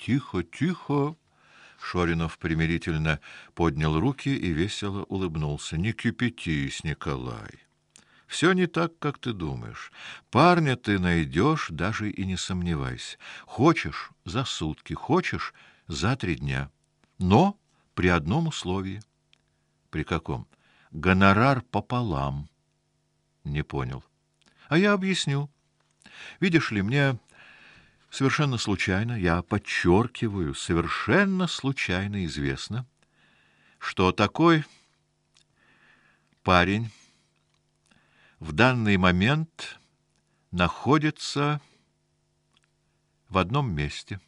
Тихо, тихо. Шоринов примирительно поднял руки и весело улыбнулся. Не кипятись, Николай. Все не так, как ты думаешь. Парня ты найдешь, даже и не сомневайся. Хочешь за сутки, хочешь за три дня. Но при одном условии. При каком? Гонорар пополам. Не понял. А я объясню. Видишь ли, мне совершенно случайно, я подчеркиваю, совершенно случайно известно, что такой парень в данный момент находится в одном месте.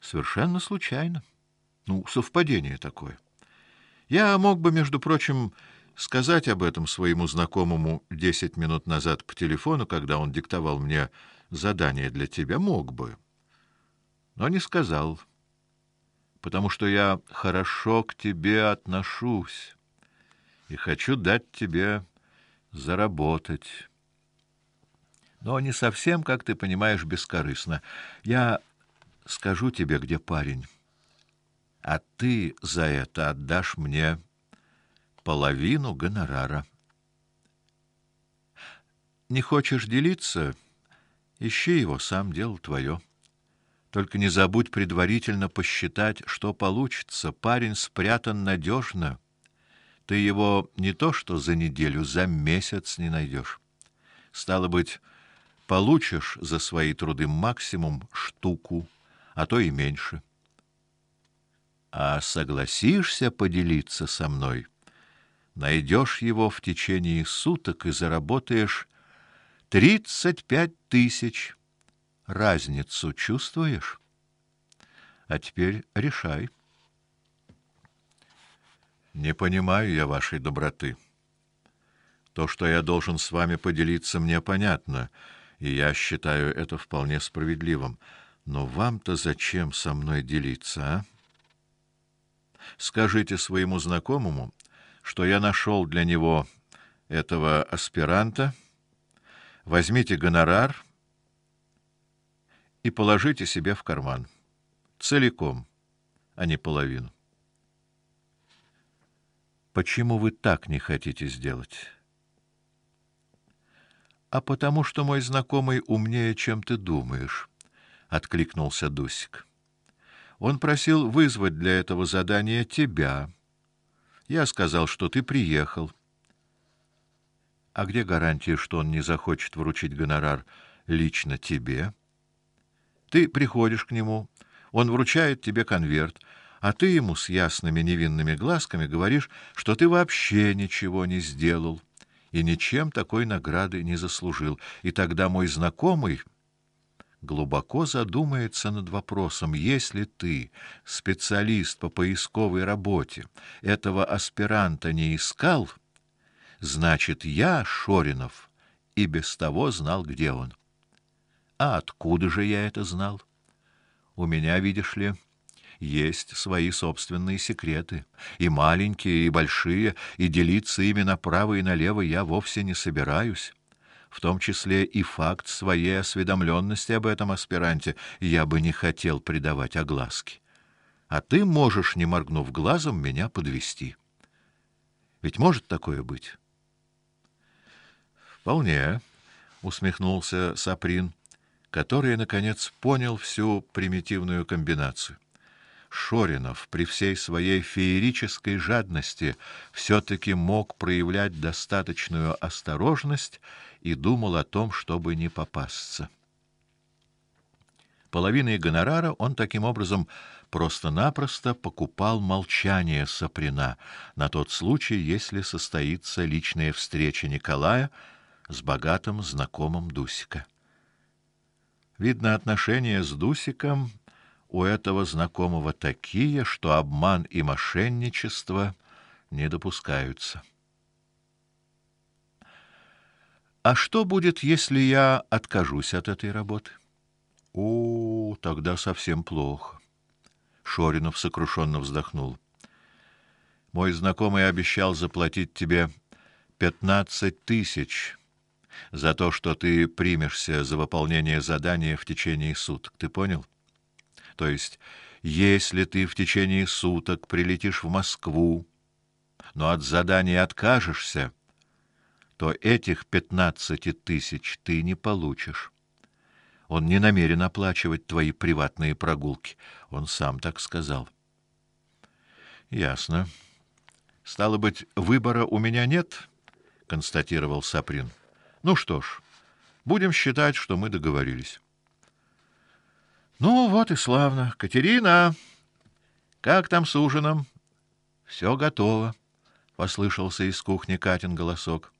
Совершенно случайно. Ну, совпадение такое. Я мог бы, между прочим, сказать об этом своему знакомому десять минут назад по телефону, когда он диктовал мне задание для тебя, мог бы. Но не сказал, потому что я хорошо к тебе отношусь и хочу дать тебе заработать. Но не совсем, как ты понимаешь, бескорыстно. Я скажу тебе, где парень. А ты за это отдашь мне половину гонорара. Не хочешь делиться? Ищи его, сам дело твое. Только не забудь предварительно посчитать, что получится. Парень спрятан надежно. Ты его не то что за неделю, за месяц не найдешь. Стало быть, получишь за свои труды максимум штуку, а то и меньше. А согласишься поделиться со мной, найдешь его в течение суток и заработаешь тридцать пять тысяч. Разницу чувствуешь? А теперь решай. Не понимаю я вашей доброты. То, что я должен с вами поделиться, мне понятно, и я считаю это вполне справедливым. Но вам-то зачем со мной делиться, а? Скажите своему знакомому, что я нашел для него этого аспиранта. Возьмите гонорар и положите себе в карман целиком, а не половину. Почему вы так не хотите сделать? А потому что мой знакомый умнее, чем ты думаешь, откликнулся Дусик. Он просил вызвать для этого задания тебя. Я сказал, что ты приехал. А где гарантия, что он не захочет вручить гонорар лично тебе? Ты приходишь к нему, он вручает тебе конверт, а ты ему с ясными невинными глазками говоришь, что ты вообще ничего не сделал и ничем такой награды не заслужил. И тогда мой знакомый глубоко задумается над вопросом: если ты, специалист по поисковой работе, этого аспиранта не искал, значит, я, Шоринов, и без того знал, где он. А откуда же я это знал? У меня, видишь ли, есть свои собственные секреты, и маленькие, и большие, и делиться ими направо и налево я вовсе не собираюсь. В том числе и факт своей осведомленности об этом аспиранте я бы не хотел придавать огласке. А ты можешь, не моргнув глазом, меня подвести. Ведь может такое быть? Вполне, усмехнулся Саприн, который наконец понял всю примитивную комбинацию. Шоринов при всей своей феерической жадности все таки мог проявлять достаточную осторожность и думал о том, чтобы не попасться. Половиной гонорара он таким образом просто-напросто покупал молчание Саприна на тот случай, если состоится личная встреча Николая с богатым знакомым Дусика. Видно, отношения с Дусиком у этого знакомого такие, что обман и мошенничество не допускаются. А что будет, если я откажусь от этой работы? О, тогда совсем плохо. Шоринов сокрушенно вздохнул. Мой знакомый обещал заплатить тебе пятнадцать тысяч за то, что ты примешься за выполнение задания в течение суток. Ты понял? То есть, если ты в течение суток прилетишь в Москву, но от задания откажешься, то этих пятнадцати тысяч ты не получишь. Он не намерен оплачивать твои приватные прогулки, он сам так сказал. Ясно. Стало быть, выбора у меня нет, констатировал Саприн. Ну что ж, будем считать, что мы договорились. Ну вот и славно. Катерина, как там с ужином? Все готово, послышался из кухни Катин голосок.